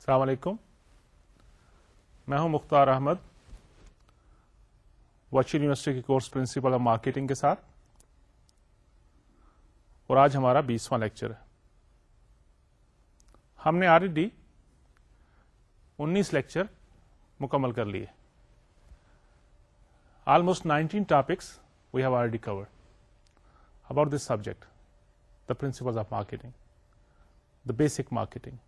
السلام علیکم میں ہوں مختار احمد وچ یونیورسٹی کے کورس پرنسپل آف مارکیٹنگ کے ساتھ اور آج ہمارا بیسواں لیکچر ہے ہم نے آر ڈی انیس لیکچر مکمل کر لیے almost nineteen topics we have already covered about this subject the principle of marketing the basic marketing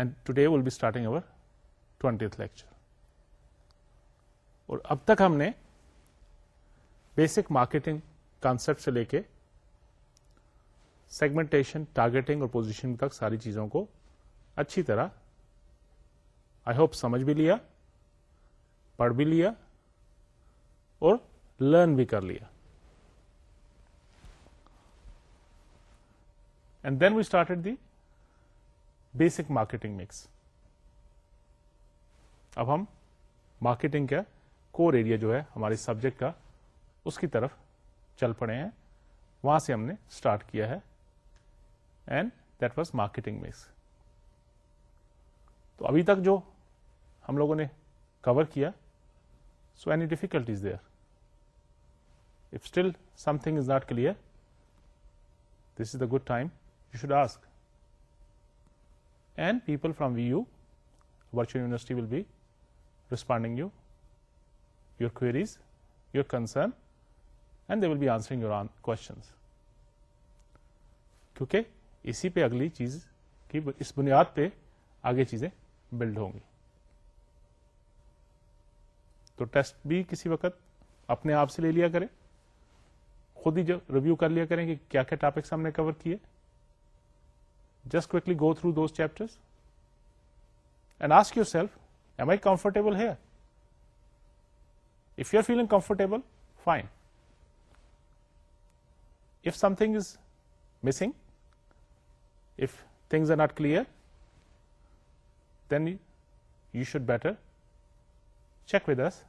and today will be starting our lecture اور اب تک ہم نے بیسک مارکیٹنگ کانسپٹ سے لے کے سیگمنٹیشن ٹارگیٹنگ اور پوزیشن تک ساری چیزوں کو اچھی طرح آئی ہوپ سمجھ بھی لیا پڑھ بھی لیا اور لرن بھی کر لیا and then we start the basic marketing mix اب ہم مارکیٹنگ کا کور ایریا جو ہے ہمارے سبجیکٹ کا اس کی طرف چل پڑے ہیں وہاں سے ہم نے اسٹارٹ کیا ہے and that was marketing mix تو ابھی تک جو ہم لوگوں نے کور کیا so any difficulties there if still something is not clear this is the good time you should ask and people from V U virtual university will be responding you your cause your concern and they will be answering your own کیونکہ اسی پہ اگلی چیز کی اس بنیاد پہ آگے چیزیں بلڈ ہوں گی تو ٹیسٹ بھی کسی وقت اپنے آپ سے لے لیا کریں خود ہی جو ریویو کر لیا کریں کہ کیا کیا ٹاپکس ہم نے کور کیے Just quickly go through those chapters and ask yourself, am I comfortable here? If you're feeling comfortable, fine. If something is missing, if things are not clear, then you should better check with us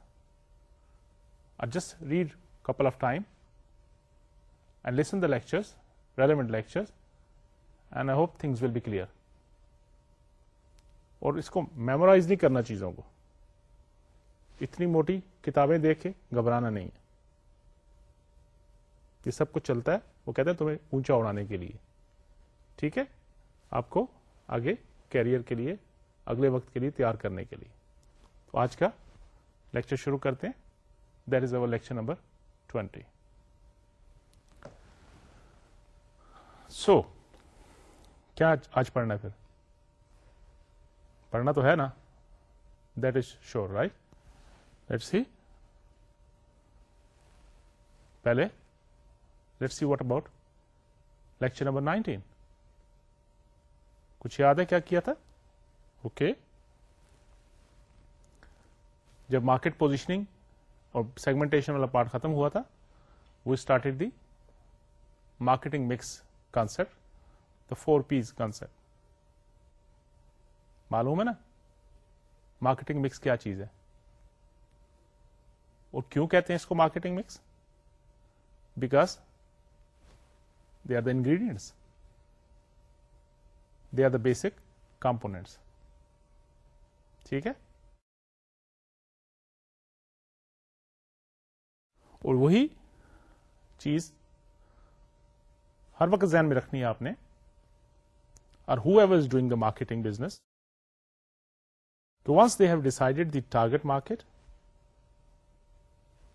or just read a couple of times and listen to the lectures, relevant lectures, and I hope things will be clear اور اس کو memorize نہیں کرنا چیزوں کو اتنی موٹی کتابیں دیکھ کے گھبرانا نہیں ہے یہ سب کچھ چلتا ہے وہ کہتے ہیں تمہیں اونچا اڑانے کے لیے ٹھیک ہے آپ کو آگے کیریئر کے لیے اگلے وقت کے لیے تیار کرنے کے لیے تو آج کا لیکچر شروع کرتے ہیں there is our lecture number twenty so کیا آج پڑھنا ہے پھر پڑھنا تو ہے نا that is sure right let see پہلے let see what about lecture number nineteen کچھ یاد ہے کیا کیا تھا اوکے جب مارکیٹ پوزیشننگ اور سیگمنٹیشن والا پارٹ ختم ہوا تھا وہ started the marketing mix concept four Ps concept معلوم ہے نا مارکیٹنگ مکس کیا چیز ہے اور کیوں کہتے ہیں اس کو marketing mix because they are the ingredients they are the basic components ٹھیک ہے اور وہی چیز ہر وقت ذہن میں رکھنی ہے آپ نے or whoever is doing the marketing business. So once they have decided the target market,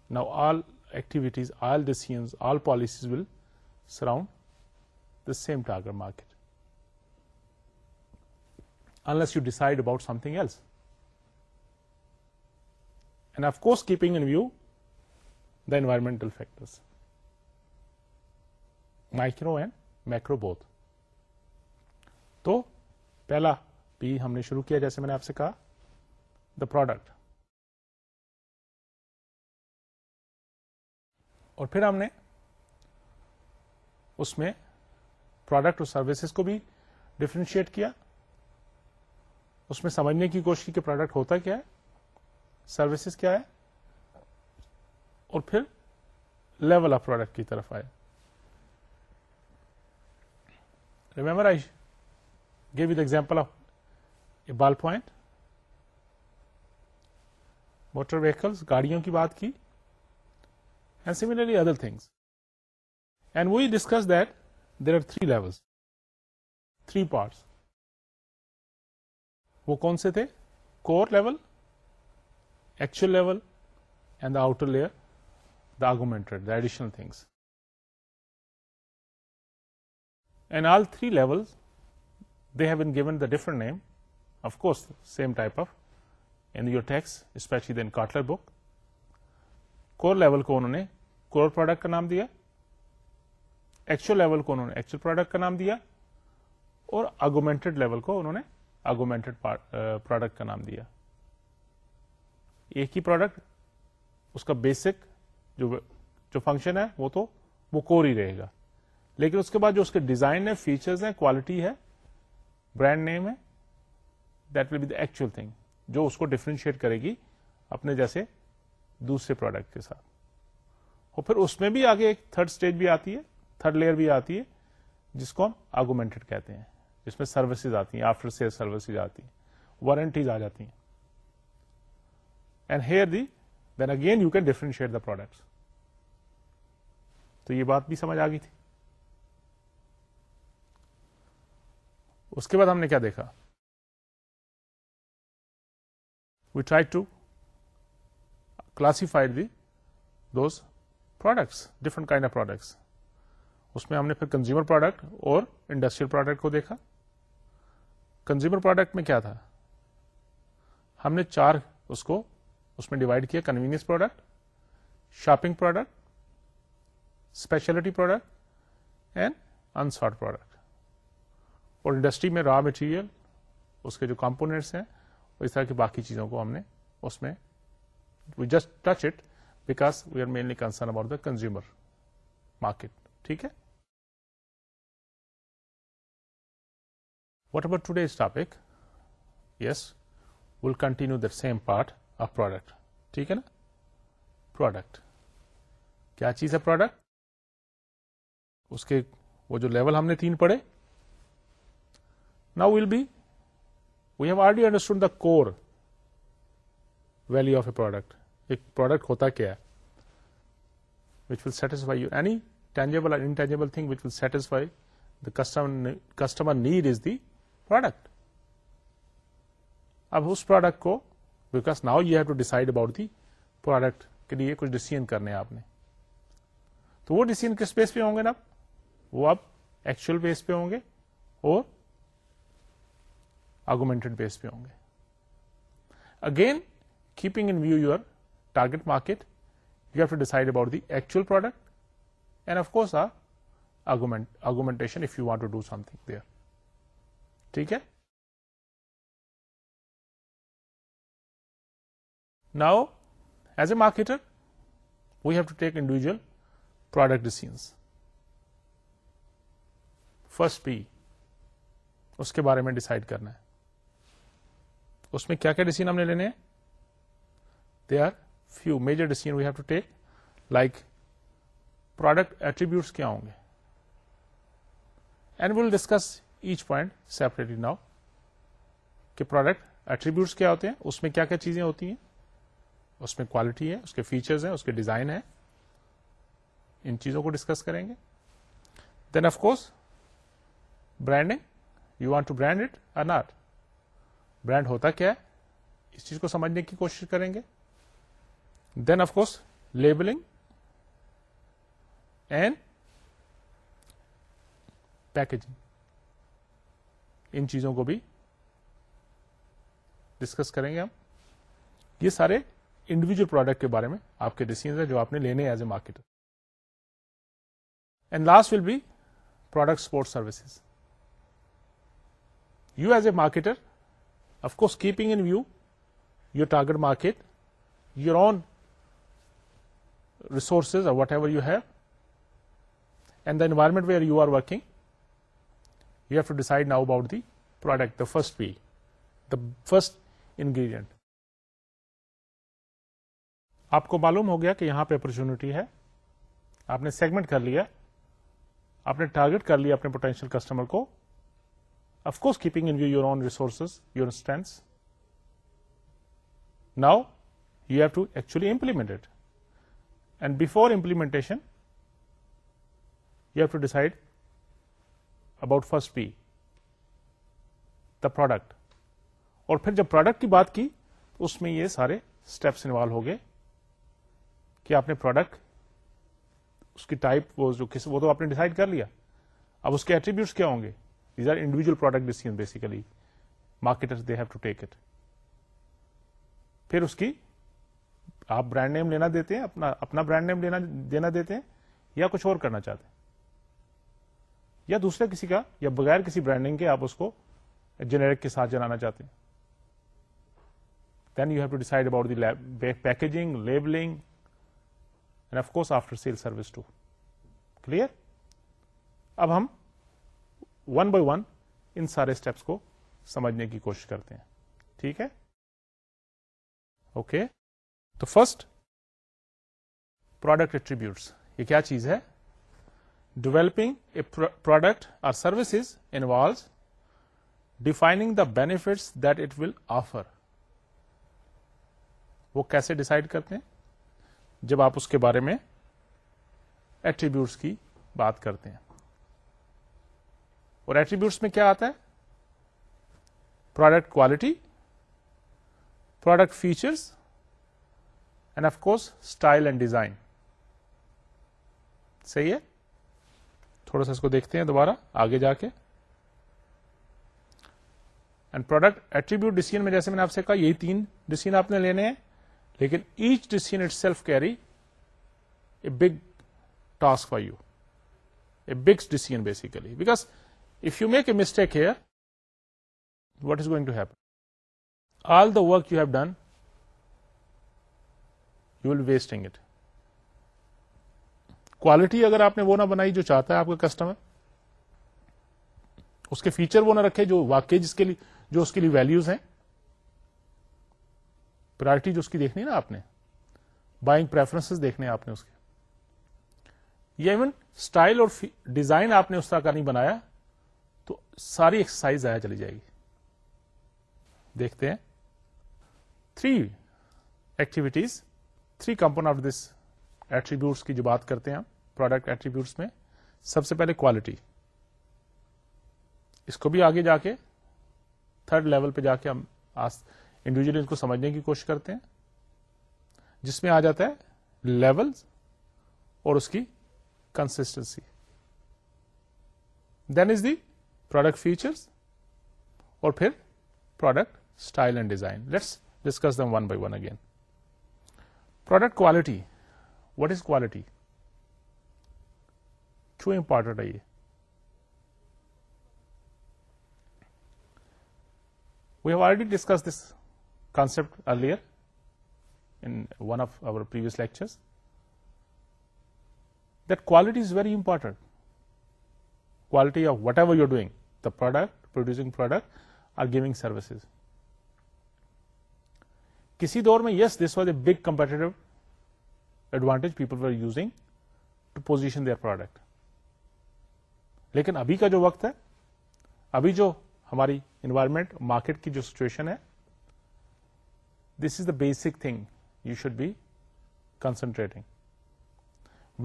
now all activities, all decisions, all policies will surround the same target market, unless you decide about something else. And of course, keeping in view the environmental factors, micro and macro both. تو پہلا پی ہم نے شروع کیا جیسے میں نے آپ سے کہا دا پروڈکٹ اور پھر ہم نے اس میں پروڈکٹ اور سروسز کو بھی ڈفرینشیٹ کیا اس میں سمجھنے کی کوشش کی کہ پروڈکٹ ہوتا کیا ہے سروسز کیا ہے اور پھر لیول آف پروڈکٹ کی طرف آئے remember I give the example of a ball point motor vehicles گاڑیوں کی بات کی and similarly other things and we'll discuss there are thrice three parts وہ کون سے تھے core level actual level and the outer layer the augmented the additional things and all three levels different name of course same type of in your texts especially then Kotler book کو level کو نام دیا اور augmented level کو augmented product کا نام دیا ایک ہی پروڈکٹ اس کا بیسک جو فنکشن ہے وہ تو وہ کور ہی رہے گا لیکن اس کے بعد جو اس کے ڈیزائن ہے فیچرز ہیں کوالٹی ہے برانڈ نیم ہے that will be the actual thing جو اس کو ڈیفرینشیٹ کرے گی اپنے جیسے دوسرے پروڈکٹ کے ساتھ اور پھر اس میں بھی آگے ایک تھرڈ اسٹیج بھی آتی ہے تھرڈ لیئر بھی آتی ہے جس کو ہم آگومیٹڈ کہتے ہیں جس میں سروسز آتی ہیں آفٹر سیل سروسز آتی ہیں وارنٹیز آ جاتی ہیں and here the then again you can differentiate the product تو یہ بات بھی سمجھ آ گئی تھی اس کے بعد ہم نے کیا دیکھا we try to classified the those products different kind of products اس میں ہم نے پھر کنزیومر پروڈکٹ اور انڈسٹریل پروڈکٹ کو دیکھا کنزیومر پروڈکٹ میں کیا تھا ہم نے چار اس کو اس میں ڈیوائڈ کیا convenience product shopping product speciality product and unsought product اور انڈسٹری میں را مٹیریل اس کے جو کمپونیٹس ہیں اس طرح کی باقی چیزوں کو ہم نے اس میں we just touch it because we are mainly concern about the consumer market ٹھیک ہے what about today topic yes will continue the same part of product ٹھیک ہے نا پروڈکٹ کیا چیز ہے پروڈکٹ اس کے وہ جو لیول ہم نے تین پڑے core be of already understand the product value of a product ایک پروڈکٹ ہوتا کیا satisfy you tangible intangible thing will satisfy the customer customer need is the product اب اس پروڈکٹ کو because now you have to decide about the product کے لیے کچھ decision کرنے آپ نے تو وہ ڈیسیزن کس بیس پہ ہوں گے نا وہ اب ایکچوئل بیس پہ ہوں گے اور گومنٹ بیس پہ ہوں گے again keeping in view your target market you have to decide about the actual product and of course augment augmentation if you want to do something there ٹھیک ہے now as a marketer we have to take individual product decisions first P اس کے بارے میں decide کرنا ہے اس میں کیا کیا ڈیسیزن ہم نے لینے ہیں they are few major decision we have to take like product attributes کیا ہوں گے and will discuss each point separately now کہ پروڈکٹ ایٹریبیوٹس کیا ہوتے ہیں اس میں کیا کیا چیزیں ہوتی ہیں اس میں کوالٹی ہے اس کے فیچرز ہیں اس کے ڈیزائن ہیں ان چیزوں کو ڈسکس کریں گے then of course branding you want to brand it not brand ہوتا کیا ہے اس چیز کو سمجھنے کی کوشش کریں گے then of course labelling and packaging ان چیزوں کو بھی ڈسکس کریں گے ہم یہ سارے انڈیویجل پروڈکٹ کے بارے میں آپ کے ہیں جو آپ نے لینے as a marketer and last will be product support services you as a marketer of course keeping in view your target market your own resources whatever you have and the environment we are you are working you have to decide now about the product the first we the first ingredient آپ کو معلوم ہو گیا کہ یہاں پہ opportunity ہے آپ نے سیگمنٹ کر لیا آپ نے ٹارگیٹ کر لیا اپنے پوٹینشیل کسٹمر کو course keeping in your your resources, resources your stance now you have to actually implement and before implementation you have to decide about first P the product اور پھر جب پروڈکٹ کی بات کی تو اس میں یہ سارے اسٹیپس انوالو ہو گئے کہ آپ نے پروڈکٹ اس کی ٹائپ وہ تو آپ نے ڈیسائڈ کر لیا اب اس کے ایٹریبیوٹس کیا ہوں گے these are individual product decision basically they have to take it پھر اس کی آپ برانڈ نیم لینا دیتے ہیں اپنا اپنا برانڈ نیم لینا دینا دیتے ہیں یا کچھ اور کرنا چاہتے ہیں یا دوسرے کسی کا یا بغیر کسی برانڈنگ کے آپ اس کو جنیرک کے ساتھ جلانا چاہتے ہیں then you have to decide about the packaging labelling and of course after sale service to clear اب ہم ون بائی ون ان سارے اسٹیپس کو سمجھنے کی کوشش کرتے ہیں ٹھیک ہے اوکے تو فرسٹ پروڈکٹ ایٹریبیوٹس یہ کیا چیز ہے ڈیولپنگ اے پروڈکٹ اور services involves defining the benefits that it will offer وہ کیسے ڈسائڈ کرتے ہیں جب آپ اس کے بارے میں ایٹریبیوٹس کی بات کرتے ہیں اور ایٹریبیوٹس میں کیا آتا ہے product quality product features and of course style and design صحیح ہے تھوڑا سا اس کو دیکھتے ہیں دوبارہ آگے جا کے اینڈ پروڈکٹ ایٹریبیوٹ ڈیسیژ میں جیسے میں نے آپ سے کہا یہی تین ڈسن آپ نے لینے ہیں لیکن each itself carry a big task for you a big decision basically because make a mistake ہے what is going to happen all the work you have done you will wasting it quality اگر آپ نے وہ نہ بنائی جو چاہتا ہے آپ کا کسٹمر اس کے فیچر وہ نہ رکھے جو واقعی جس کے لیے جو اس کے لیے ویلوز ہیں پرائرٹی جو اس کی دیکھنی نا آپ نے بائنگ پریفرنس دیکھنے آپ نے اس کے یا ایون اسٹائل اور ڈیزائن آپ نے اس طرح کا نہیں بنایا تو ساری ایکسرسائز آیا چلی جائے گی دیکھتے ہیں three activities three components of this attributes کی جو بات کرتے ہیں ہم پروڈکٹ ایٹریبیوٹس میں سب سے پہلے کوالٹی اس کو بھی آگے جا کے تھرڈ لیول پہ جا کے ہم انڈیویجلی کو سمجھنے کی کوشش کرتے ہیں جس میں آ جاتا ہے لیول اور اس کی consistency then is the product features اور پھر product style and design let's discuss them one by one again product quality what is quality کیوں امپورٹنٹ ہے یہ we have already discuss this concept earlier in one of our previous lecture that quality is very important quality of whatever you doing product producing product or giving services کسی دور میں yes this was a big competitive advantage people are using to position their product لیکن ابھی کا جو وقت ہے ابھی جو ہماری انوائرمنٹ مارکیٹ کی جو سچویشن ہے this is the basic thing you should be concentrating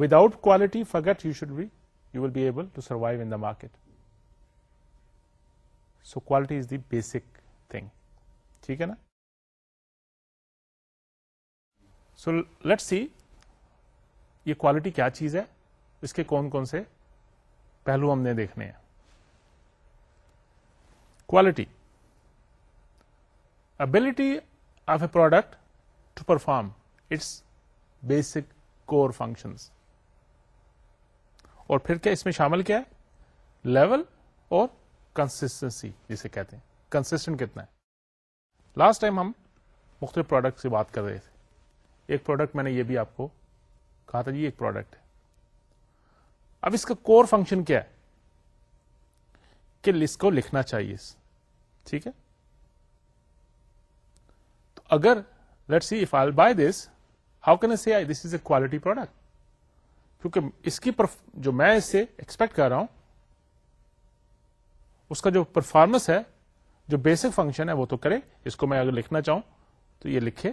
without quality forget you should be you will be able to survive the market so quality is the basic thing ٹھیک ہے نا so let see یہ quality کیا چیز ہے اس کے کون کون سے پہلو ہم نے دیکھنے ہیں quality ability of a product to perform its basic core functions اور پھر کیا اس میں شامل کیا ہے لیول اور کنسٹنسی جسے کہتے ہیں کنسٹنٹ کتنا ہے لاسٹ ٹائم ہم مختلف پروڈکٹ سے بات کر رہے تھے ایک پروڈکٹ میں نے یہ بھی آپ کو کہا تھا جی ایک پروڈکٹ ہے اب اس کا کور فنکشن کیا ہے کہ لسٹ کو لکھنا چاہیے ٹھیک ہے تو اگر let see if I buy this how can see I this is a quality product کیونکہ اس کی جو میں اس سے ایکسپیکٹ کر رہا ہوں اس کا جو پرفارمنس ہے جو بیسک فنکشن ہے وہ تو کرے اس کو میں اگر لکھنا چاہوں تو یہ لکھے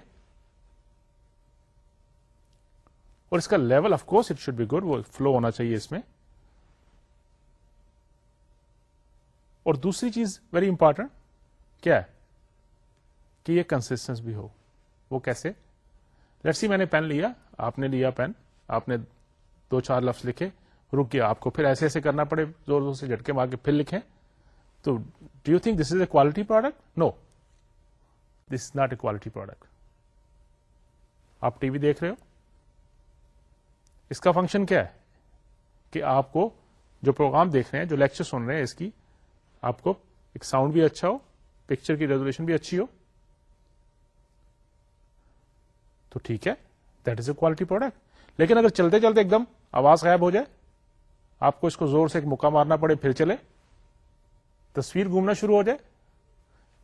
اور اس کا level of course it should be good وہ فلو ہونا چاہیے اس میں اور دوسری چیز ویری امپارٹنٹ کیا ہے کہ یہ کنسٹنس بھی ہو وہ کیسے لیٹ سی میں نے پین لیا آپ نے لیا پین آپ نے دو چار لفظ لکھے رک گیا آپ کو پھر ایسے ایسے کرنا پڑے زور زور سے جھٹکے مار کے پھر لکھیں تو do you think this is a quality product no this is not a quality product آپ ٹی وی دیکھ رہے ہو اس کا فنکشن کیا ہے کہ آپ کو جو پروگرام دیکھ رہے ہیں جو لیکچر سن رہے ہیں اس کی آپ کو ایک ساؤنڈ بھی اچھا ہو پکچر کی ریزولیشن بھی اچھی ہو تو ٹھیک ہے that is a quality product لیکن اگر چلتے چلتے ایک دم آواز غائب ہو جائے آپ کو اس کو زور سے ایک مکہ مارنا پڑے پھر چلے تصویر گھومنا شروع ہو جائے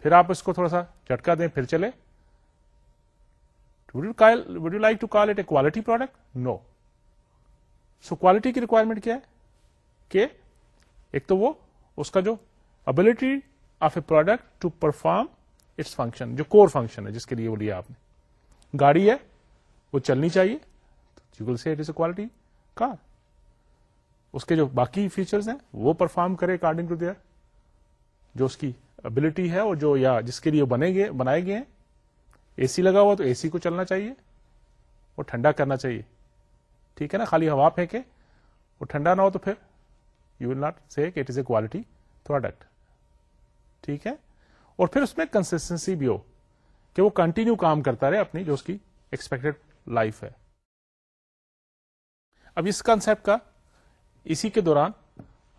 پھر آپ اس کو تھوڑا سا جھٹکا دیں پھر چلے would you like to call it a quality product no so quality کی ریکوائرمنٹ کیا ہے کہ ایک تو وہ اس کا جو ability of a product to perform its function جو کور فنکشن ہے جس کے لیے وہ لیا آپ نے گاڑی ہے وہ چلنی چاہیے it is a quality car اس کے جو باقی فیچرز ہیں وہ پرفارم کرے اکارڈنگ ٹو دیئر جو اس کی ابلٹی ہے اور جو یا جس کے لیے بنے گئے بنائے گئے ہیں اے سی لگا ہوا تو اے سی کو چلنا چاہیے اور ٹھنڈا کرنا چاہیے ٹھیک ہے نا خالی ہوا پھینکے اور ٹھنڈا نہ ہو تو پھر you will not see it is a quality product ٹھیک ہے اور پھر اس میں کنسٹنسی بھی ہو کہ وہ کنٹینیو کام کرتا رہے اپنی جو اس کی ایکسپیکٹڈ لائف ہے اب اس کانسیپٹ کا اسی کے دوران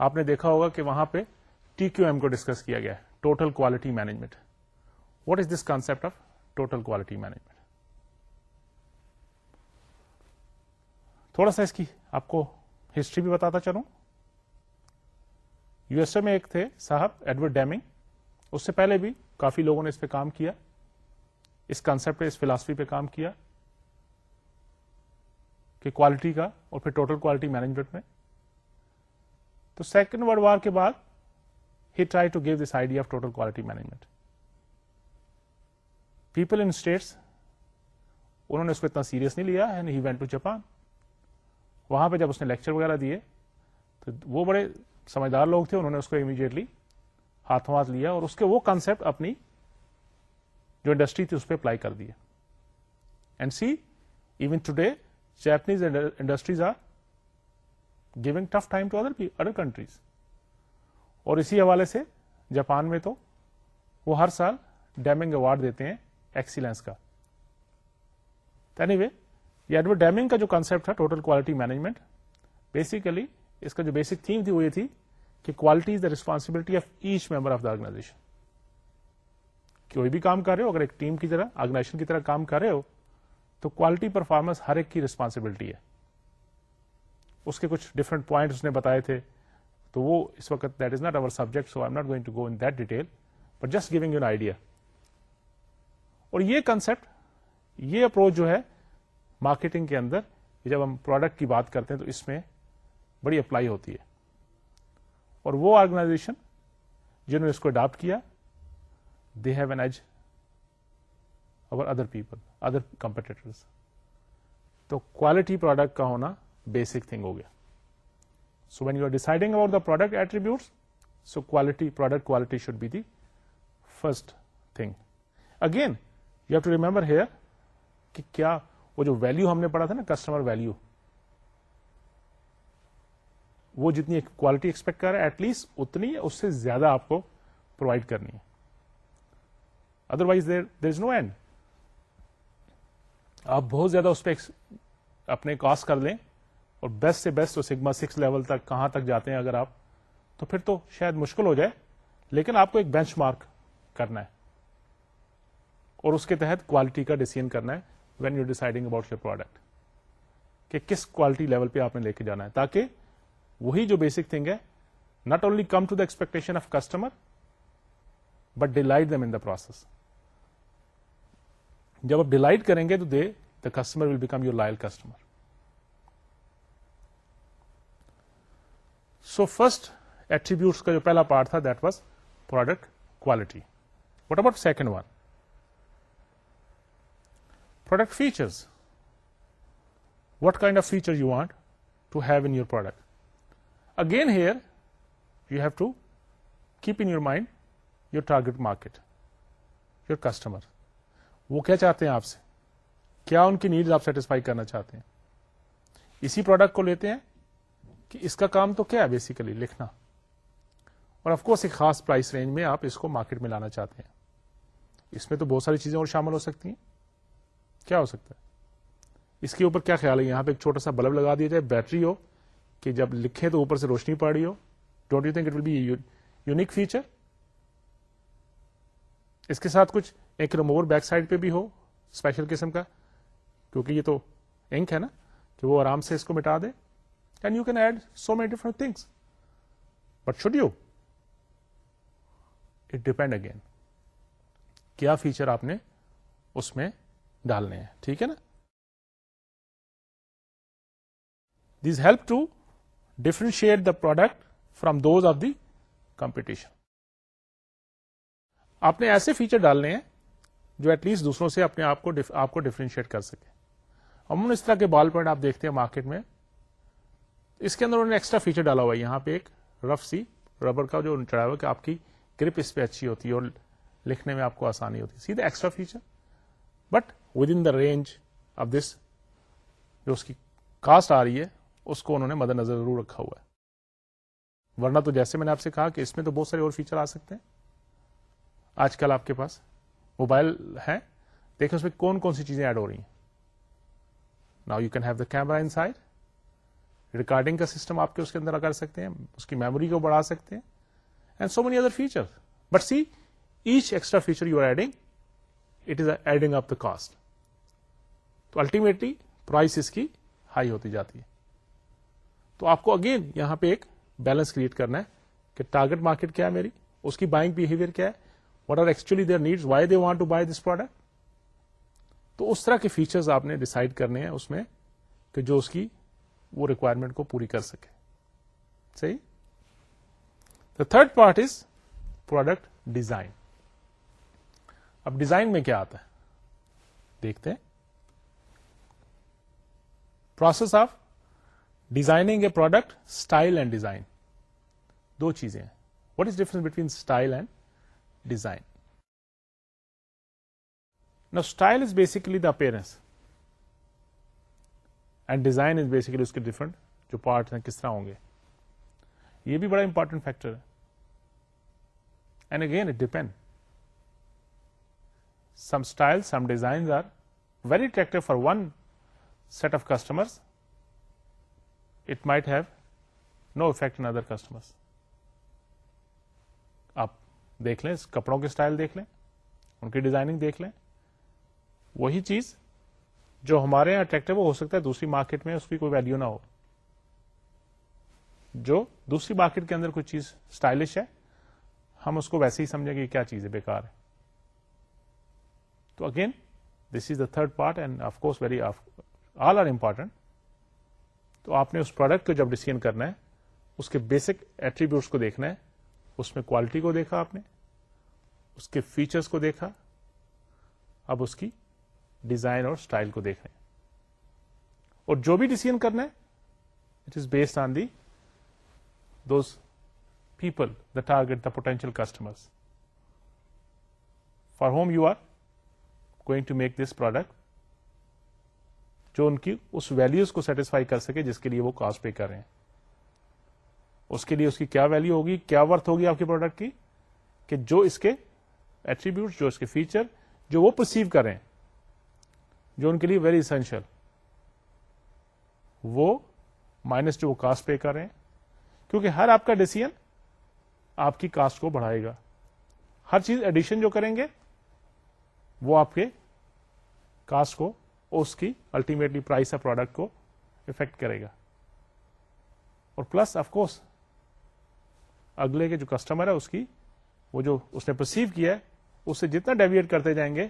آپ نے دیکھا ہوگا کہ وہاں پہ کو ڈسکس کیا گیا total quality management what is this concept of total quality management تھوڑا سا اس کی آپ کو ہسٹری بھی بتاتا چلوں یو ایس اے میں ایک تھے صاحب ایڈورڈ ڈیمنگ اس سے پہلے بھی کافی لوگوں نے اس پہ کام کیا اس کانسپٹ پہ اس فلاسفی پہ کام کیا کہ کوالٹی کا اور پھر ٹوٹل کوالٹی مینجمنٹ میں تو سیکنڈ ولڈ وار کے بعد try to give this idea of total quality management people in States انہوں نے اس کو اتنا سیریس نہیں لیا and he went to Japan وہاں پہ جب اس نے لیکچر وغیرہ دیے تو وہ بڑے سمجھدار لوگ تھے انہوں نے اس کو امیڈیٹلی ہاتھوں ہاتھ لیا اور اس کے وہ کانسیپٹ اپنی جو انڈسٹری تھی اس پہ اپلائی کر دیے and see even today Japanese industries are giving tough time to other other countries اور اسی حوالے سے جاپان میں تو وہ ہر سال ڈیمنگ اوارڈ دیتے ہیں ایکسیلنس کا ڈیمنگ کا جو کانسپٹ تھا ٹوٹل کوالٹی مینجمنٹ بیسیکلی اس کا جو بیسک تھیم تھی وہ یہ تھی کہ quality is the responsibility of each member of the organisation کوئی بھی کام کر رہے ہو اگر ایک ٹیم کی طرح آرگنائزیشن کی طرح کام کر رہے ہو تو کوالٹی پرفارمنس ہر ایک کی ریسپانسبلٹی ہے اس کے کچھ ڈفرنٹ پوائنٹ اس نے بتائے تھے تو وہ اس وقت that is not our subject so I am not going to go in that detail but just giving you an idea اور یہ کنسپٹ یہ اپروچ جو ہے مارکیٹنگ کے اندر جب ہم پروڈکٹ کی بات کرتے ہیں تو اس میں بڑی اپلائی ہوتی ہے اور وہ آرگنائزیشن جنہوں نے اس کو اڈاپٹ کیا they have an edge over other people other competitor تو کوالٹی پروڈکٹ کا ہونا بیسک تھنگ ہو گیا so when you are deciding about the product attribute so quality product quality should be the first thing again you have to remember here کہ کیا وہ جو value ہم نے پڑھا تھا نا کسٹمر ویلو وہ جتنی کوالٹی ایکسپیکٹ کر رہا ہے ایٹ لیسٹ اتنی اس سے زیادہ آپ کو پرووائڈ کرنی ہے otherwise there is no and آپ بہت زیادہ اس پہ اپنے کاسٹ کر لیں اور بیسٹ سے بیسٹ سگما سکس لیول تک کہاں تک جاتے ہیں اگر آپ تو پھر تو شاید مشکل ہو جائے لیکن آپ کو ایک بینچ مارک کرنا ہے اور اس کے تحت کوالٹی کا ڈیسیزن کرنا ہے when you deciding about your product کہ کس کوالٹی لیول پہ آپ نے لے کے جانا ہے تاکہ وہی جو بیسک تھنگ ہے not only come to the expectation of customer but delight them in process جب آپ ڈیلائٹ کریں گے تو they the customer will become your loyal customer so first attributes کا جو پہلا پارٹ تھا that was product quality what about second one product features what kind of feature you want to have in your product again here you have to keep in your mind your target market your customer وہ کیا چاہتے ہیں آپ سے کیا ان کی need آپ سیٹسفائی کرنا چاہتے ہیں اسی پروڈکٹ کو لیتے ہیں کہ اس کا کام تو کیا ہے بیسیکلی لکھنا اور آف کورس ایک خاص پرائس رینج میں آپ اس کو مارکیٹ میں لانا چاہتے ہیں اس میں تو بہت ساری چیزیں اور شامل ہو سکتی ہیں کیا ہو سکتا ہے اس کے اوپر کیا خیال ہے یہاں پہ ایک چھوٹا سا بلب لگا دیا جائے بیٹری ہو کہ جب لکھے تو اوپر سے روشنی پڑ رہی ہو don't you think it will be unique feature اس کے ساتھ کچھ ایک رمور بیک سائڈ پہ بھی ہو اسپیشل قسم کا کیونکہ یہ تو انک ہے نا کہ وہ آرام سے اس کو مٹا دے you can add so many different things but should you it depend again کیا فیچر آپ نے اس میں ڈالنے ہیں ٹھیک ہے نا these help to differentiate the product from those of the competition آپ نے ایسے فیچر ڈالنے ہیں جو ایٹ لیسٹ دوسروں سے اپنے آپ کو آپ کو ڈیفرینشیٹ کر سکے عموماً اس طرح کے بال پائنٹ آپ دیکھتے ہیں مارکیٹ میں اس کے اندر انہوں نے ایکسٹرا فیچر ڈالا ہوا ہے یہاں پہ ایک رف سی ربر کا جو چڑھا ہوا کہ آپ کی گرپ اس پہ اچھی ہوتی ہے اور لکھنے میں آپ کو آسانی ہوتی ہے سیدھا extra feature but with in the range of this جو اس کی کاسٹ آ رہی ہے اس کو انہوں نے مد نظر ضرور رکھا ہوا ہے ورنہ تو جیسے میں نے آپ سے کہا کہ اس میں تو بہت سارے اور فیچر آ سکتے ہیں آج کل آپ کے پاس موبائل ہے دیکھیں اس میں کون کون سی چیزیں ایڈ ہو رہی ہیں نا you can have the camera inside recording کا سسٹم آپ کے اس کے اندر کر سکتے ہیں اس کی میموری کو بڑھا سکتے ہیں and so many other feature but see each extra feature you are adding it is adding of the cost تو الٹیمیٹلی پرائس اس کی ہائی ہوتی جاتی ہے تو آپ کو اگین یہاں پہ ایک بیلنس کریٹ کرنا ہے کہ ٹارگیٹ مارکیٹ کیا ہے میری اس کی بائنگ بہیویئر کیا ہے what are actually their need why they want to buy this product تو اس طرح کے فیچرز آپ نے ڈسائڈ کرنے ہیں اس میں کہ جو اس کی وہ ریکوائرمنٹ کو پوری کر سکے صحیح the third part is product design اب ڈیزائن میں کیا آتا ہے دیکھتے process of designing a product style and design دو چیزیں ہیں what is difference between style and design نا style is basically the uh and design is basically اس کے ڈفرنٹ جو پارٹ ہیں کس طرح ہوں گے یہ بھی بڑا امپورٹنٹ فیکٹر ہے and again it depend some style some design are very attractive for one set of customer it might have no effect in other customer آپ دیکھ لیں کپڑوں کے اسٹائل دیکھ لیں ان کی ڈیزائننگ دیکھ لیں وہی چیز جو ہمارے یہاں اٹریکٹو ہو سکتا ہے دوسری مارکیٹ میں اس کی کوئی ویلو نہ ہو جو دوسری مارکیٹ کے اندر کوئی چیز اسٹائلش ہے ہم اس کو ویسے ہی سمجھیں گے کیا چیز ہے بےکار تو again this is the third part and of course very all are important تو آپ نے اس پروڈکٹ کو جب ڈسیزن کرنا ہے اس کے بیسک ایٹریبیوٹس کو دیکھنا ہے اس میں کوالٹی کو دیکھا آپ نے اس کے فیچرس کو دیکھا اب اس کی ڈیزائن اور اسٹائل کو دیکھ رہے ہیں اور جو بھی ڈیسیزن کرنا ہے it is based on the those people the target the potential customer for whom you are going to make this product جو ان کی اس ویلوز کو سیٹسفائی کر سکے جس کے لیے وہ کاسٹ پے کر رہے ہیں اس کے لیے اس کی کیا ویلو ہوگی کیا ورتھ ہوگی آپ کے پروڈکٹ کی کہ جو اس کے ایٹریبیوٹ جو اس کے فیچر جو وہ پرسیو کر رہے ہیں جو ان کے لیے ویری اسینشیل وہ مائنس ٹو وہ کاسٹ پے کر رہے ہیں کیونکہ ہر آپ کا ڈیسیزن آپ کی کاسٹ کو بڑھائے گا ہر چیز ایڈیشن جو کریں گے وہ آپ کے کاسٹ کو اس کی الٹیمیٹلی پرائس آف پروڈکٹ کو افیکٹ کرے گا اور پلس آف کورس اگلے کے جو کسٹمر ہے اس کی وہ جو اس نے پرسیو کیا ہے اسے جتنا ڈیویٹ کرتے جائیں گے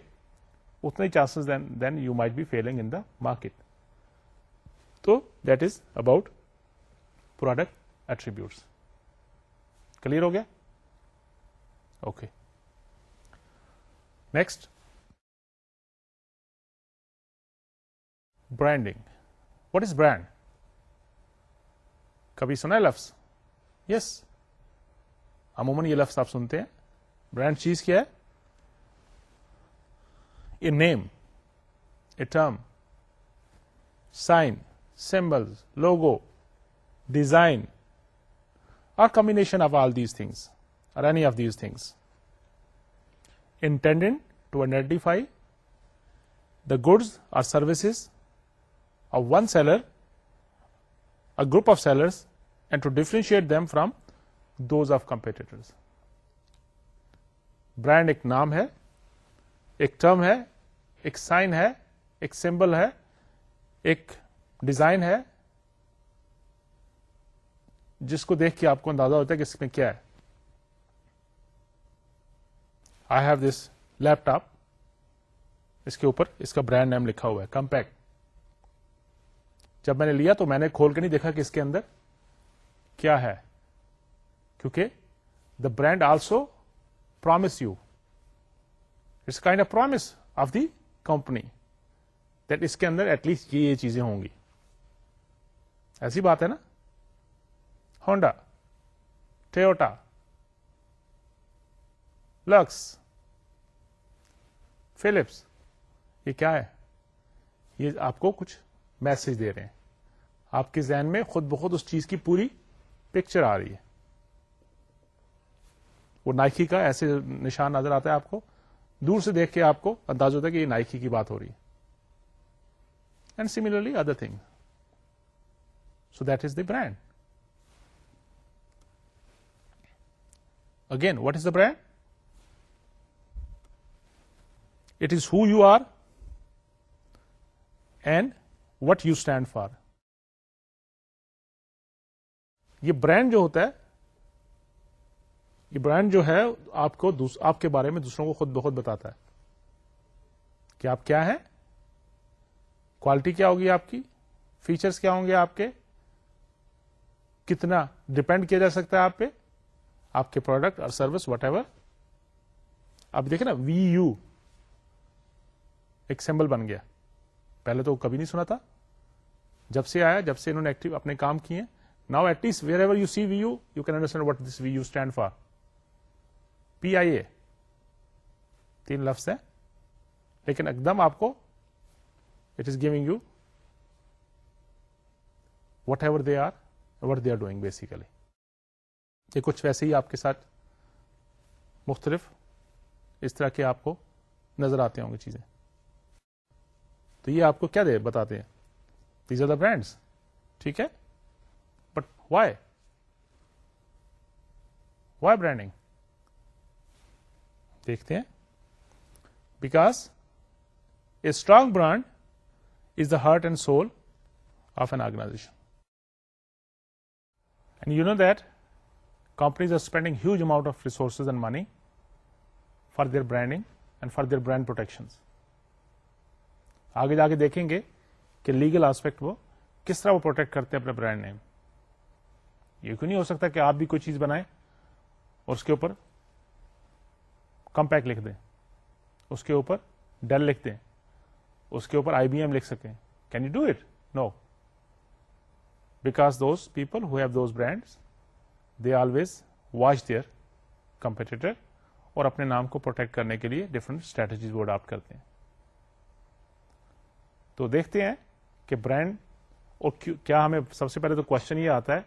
اتنے chances then then you might be feeling in the market تو that is about product attributes clear ہو گیا okay next branding what is brand کبھی سنا ہے لفظ یس عموماً یہ لفظ آپ سنتے ہیں برانڈ چیز کیا ہے name a term sign symbol logo design a combination of all these things or any of these things intended to identify the goods or services or one seller a group of sellers and to differentiate them from those of competitor brand ایک نام ہے ایک term ہے ایک sign ہے ایک symbol ہے ایک ڈیزائن ہے جس کو دیکھ کے آپ کو اندازہ ہوتا ہے کہ اس میں کیا ہے I have this laptop اس کے اوپر اس کا برانڈ نیم لکھا ہوا ہے کمپیکٹ جب میں نے لیا تو میں نے کھول کے نہیں دیکھا کہ اس کے اندر کیا ہے کیونکہ the brand also promise you it's kind of promise of the company that اس کے اندر ایٹ لیسٹ یہ یہ چیزیں ہوں گی ایسی بات ہے نا ہونڈا ٹیوٹا لکس فلپس یہ کیا ہے یہ آپ کو کچھ میسج دے رہے ہیں آپ کے ذہن میں خود بخود اس چیز کی پوری پکچر آ رہی ہے وہ نائکی کا ایسے نشان نظر آتا ہے آپ کو دور سے دیکھ کے آپ کو انداز ہوتا ہے کہ یہ نائکی کی بات ہو رہی and similarly other thing so that is the brand again what is the brand it is who you are and what you stand for یہ برانڈ جو ہوتا ہے یہ برانڈ جو ہے آپ کو آپ کے بارے میں دوسروں کو خود بخود بتاتا ہے کہ آپ کیا ہے کوالٹی کیا ہوگی آپ کی فیچرس کیا ہوں گے آپ کے کتنا ڈپینڈ کیا جا سکتا ہے آپ پہ آپ کے پروڈکٹ اور سروس وٹ ایور آپ دیکھیں نا وی یو ایک سیمبل بن گیا پہلے تو کبھی نہیں سنا تھا جب سے آیا جب سے انہوں نے ایکٹیو اپنے کام کیے now at least wherever you see we you you can understand what this we you stand for P I A تین لفظ ہیں لیکن ایک دم آپ کو it is giving you whatever they are what they are doing basically یہ کچھ ویسے ہی آپ کے ساتھ مختلف اس طرح کے آپ کو نظر آتے ہوں گی چیزیں تو یہ آپ کو کیا دے بتاتے ہیں دیز آر دا برانڈس ٹھیک ہے بٹ وائی وائی برانڈنگ دیکھتے ہیں because a strong brand is the heart and soul of an organization and you know that companies are spending huge amount of resources and money for their branding and for their brand protection آگے جا کے دیکھیں گے کہ legal aspect وہ کس طرح وہ پروٹیکٹ کرتے ہیں اپنے برانڈ نیم یہ کیوں نہیں ہو سکتا کہ آپ بھی کوئی چیز بنائیں اور اس کے اوپر کمپیکٹ لکھ دیں اس کے اوپر ڈیل لکھ دیں اس کے اوپر آئی بی ایم لکھ سکیں can you do it no because those people who have those brand they always watch their competitor اور اپنے نام کو پروٹیکٹ کرنے کے لیے ڈفرنٹ اسٹریٹجیز کو اڈاپٹ کرتے ہیں تو دیکھتے ہیں کہ برانڈ اور کیا ہمیں سب سے پہلے تو کوشچن یہ آتا ہے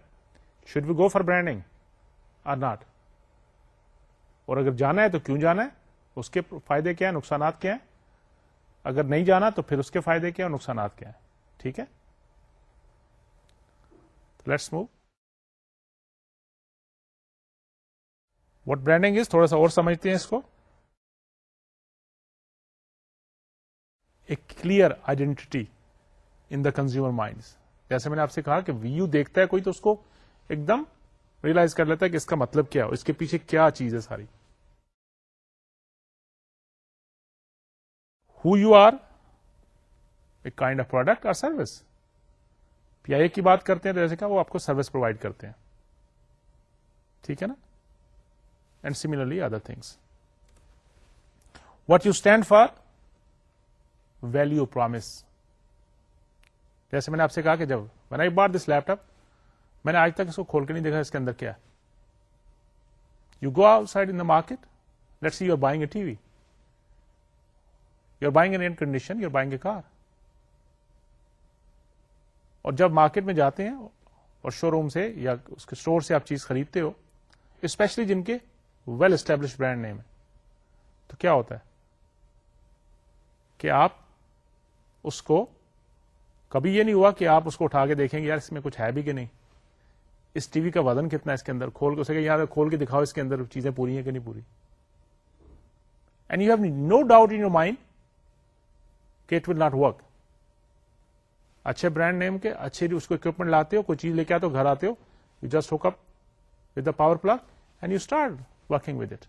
should be go for branding or not اور اگر جانا ہے تو کیوں جانا ہے اس کے فائدے کیا ہیں نقصانات کیا ہیں اگر نہیں جانا تو پھر اس کے فائدے کیا اور نقصانات کیا ہیں ٹھیک ہے let's move what branding is تھوڑا سا اور سمجھتے ہیں اس کو a clear identity in the consumer mind جیسے میں نے آپ سے کہا کہ ویو دیکھتا ہے کوئی تو اس کو ایک دم ریئلائز کر لیتا ہے کہ اس کا مطلب کیا ہو اس کے پیچھے کیا چیز ہے ساری who you are a kind of product or service P I A کی بات کرتے ہیں تو جیسے کہ وہ آپ کو سروس پرووائڈ کرتے ہیں ٹھیک ہے نا and similarly other things what you stand for value promise جیسے میں نے آپ سے کہا کہ جب میں نے ایک بار دس لیپ ٹاپ میں نے آج تک اس کو کھول کے نہیں دیکھا اس کے اندر کیا you go outside in the market let see you are buying a T V you are buying an air condition you are buying a car اور جب مارکیٹ میں جاتے ہیں اور شو روم سے یا اس کے اسٹور سے آپ چیز خریدتے ہو اسپیشلی جن کے ویل اسٹیبلش برانڈ نیم ہے تو کیا ہوتا ہے کہ آپ اس کو کبھی یہ نہیں ہوا کہ آپ اس کو اٹھا کے دیکھیں گے یار اس میں کچھ ہے بھی کہ نہیں اس ٹی وی کا وزن کتنا ہے اس کے اندر کھول کو سکے کھول کے دکھاؤ اس کے اندر چیزیں پوری ہیں کہ نہیں پوری and you have no doubt in your mind کہ اٹ ول ناٹ ورک اچھے برانڈ نیم کے اچھے اس کو اکوپمنٹ لاتے ہو کوئی چیز لے کے آتے ہو گھر آتے ہو you just hook up with the power plug and you start working with it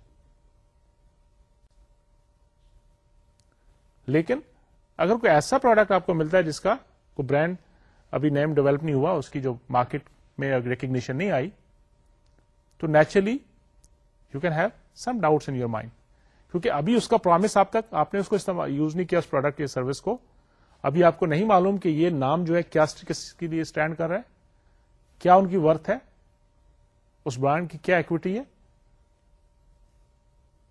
لیکن اگر کوئی ایسا پروڈکٹ آپ کو ملتا ہے جس کا کوئی برانڈ ابھی نیم ڈیولپ نہیں ہوا اس کی جو مارکیٹ میں ریکگنیشن نہیں آئی تو naturally you can have some doubt in your mind کیونکہ ابھی اس کا پرومس آپ تک آپ نے اس کو یوز نہیں کیا اس پروڈکٹ یا سروس کو ابھی آپ کو نہیں معلوم کہ یہ نام جو ہے کیا کے لیے اسٹینڈ کر رہا ہے کیا ان کی ورتھ ہے اس برانڈ کی کیا ایکوٹی ہے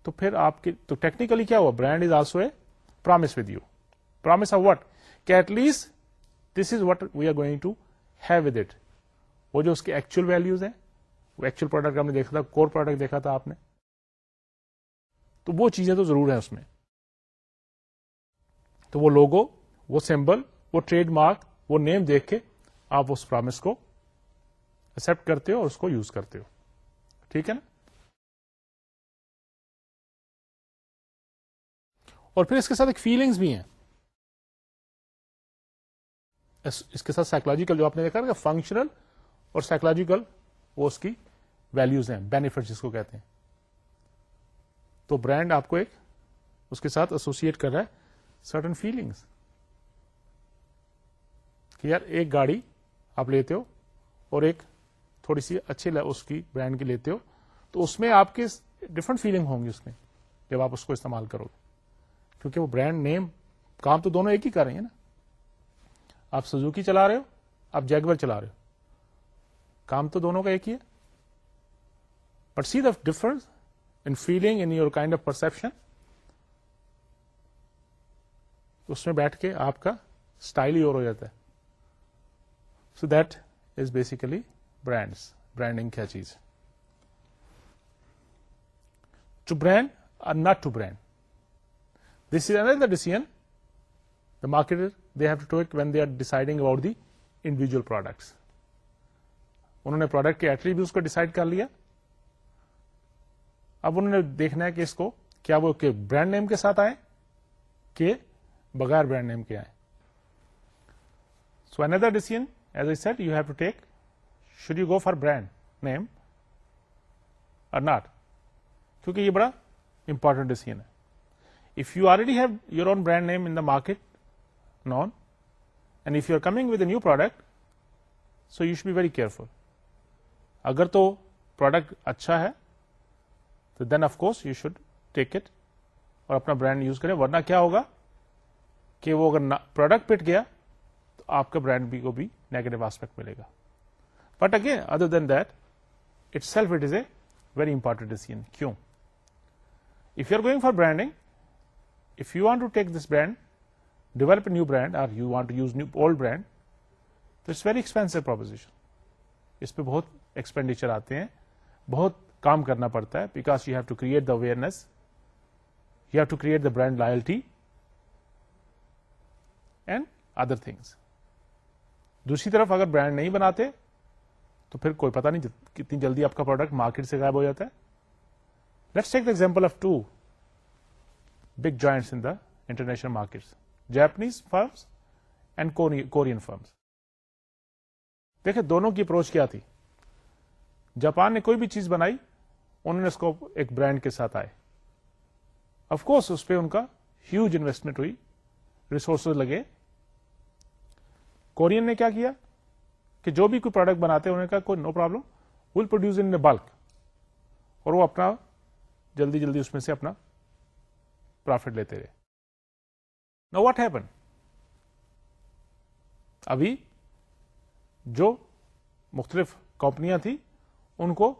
تو پھر آپ کے تو ٹیکنیکلی کیا ہوا brand is also a promise with you promise of what کہ at least this is what we are going to have with it وہ جو اس کے ایکچوئل ویلوز ہیں وہ ایکچوئل پروڈکٹ ہم نے دیکھا تھا کور پروڈکٹ دیکھا تھا آپ نے تو وہ چیزیں تو ضرور ہیں اس میں تو وہ لوگو وہ سمبل وہ ٹریڈ مارک وہ نیم دیکھ کے آپ اس پرامس کو ایکسپٹ کرتے ہو اور اس کو یوز کرتے ہو ٹھیک ہے نا اور پھر اس کے ساتھ ایک فیلنگس بھی ہیں اس کے ساتھ سائکولوجیکل جو آپ نے دیکھا فنکشنل اور سائیکولوجیکل وہ اس کی ویلوز ہیں بینیفٹ جس کو کہتے ہیں تو برانڈ آپ کو ایک اس کے ساتھ ایسوسیٹ کر رہا ہے سرٹن فیلنگس کہ یار ایک گاڑی آپ لیتے ہو اور ایک تھوڑی سی اچھی اس کی برانڈ کی لیتے ہو تو اس میں آپ کے ڈفرنٹ فیلنگ ہوں گی اس میں جب آپ اس کو استعمال کرو گے کیونکہ وہ برانڈ نیم کام تو دونوں ایک ہی کر رہے ہیں نا آپ سزوکی چلا رہے ہو آپ جیگور چلا رہے ہو کام تو دونوں کا ایک ہی ہے but see the difference in feeling in your kind of perception اس میں بیٹھ کے آپ کا اسٹائل ہی اور ہو جاتا ہے so that is basically brands branding کیا چیز to brand or not to brand this in the decision the market they have to take when they are deciding about the individual products انہوں نے product کے ایٹریبیوز بھی اس کو decide کر لیا اب انہوں نے دیکھنا ہے کہ اس کو کیا وہ برانڈ نیم کے ساتھ آئے کہ بغیر برانڈ نیم کے آئے so another decision as a set you have to take should you go for brand name or not کیونکہ یہ بڑا امپورٹنٹ ڈیسیزن ہے if you already have your own brand name in the market naan and if you are coming with a new product so you should be very careful اگر تو product اچھا ہے تو then of course you should take it اور اپنا brand use کریں ورنہ کیا ہوگا کہ وہ اگر پروڈکٹ پٹ گیا تو آپ کا برانڈ بھی کو بھی نیگیٹو آسپیکٹ ملے گا but again other then that itself it is a very important decision کیوں if you are going for branding if you want to take this brand develop new brand اور you want to use new old brand تو it's very expensive proposition اس پہ بہت expenditure آتے ہیں بہت کام کرنا پڑتا ہے because you have to create the awareness you have to create the brand loyalty and other things دوسری طرف اگر برانڈ نہیں بناتے تو پھر کوئی پتا نہیں کتنی جلدی آپ کا پروڈکٹ مارکیٹ سے غائب ہو جاتا ہے let's take the example of two big joints in the international market Japanese firms and Korean firms دیکھیں دونوں کی اپروچ کیا تھی جاپان نے کوئی بھی چیز بنائی انہوں نے اس کو ایک برانڈ کے ساتھ آئے کورس اس پہ ان کا ہیوج انویسٹمنٹ ہوئی ریسورسز لگے کورین نے کیا کیا کہ جو بھی کوئی پروڈکٹ بناتے انہوں نے کہا کوئی no problem will produce in bulk اور وہ اپنا جلدی جلدی اس میں سے اپنا پروفٹ لیتے رہے نو واٹ ہیپن ابھی جو مختلف کمپنیاں تھیں ان کو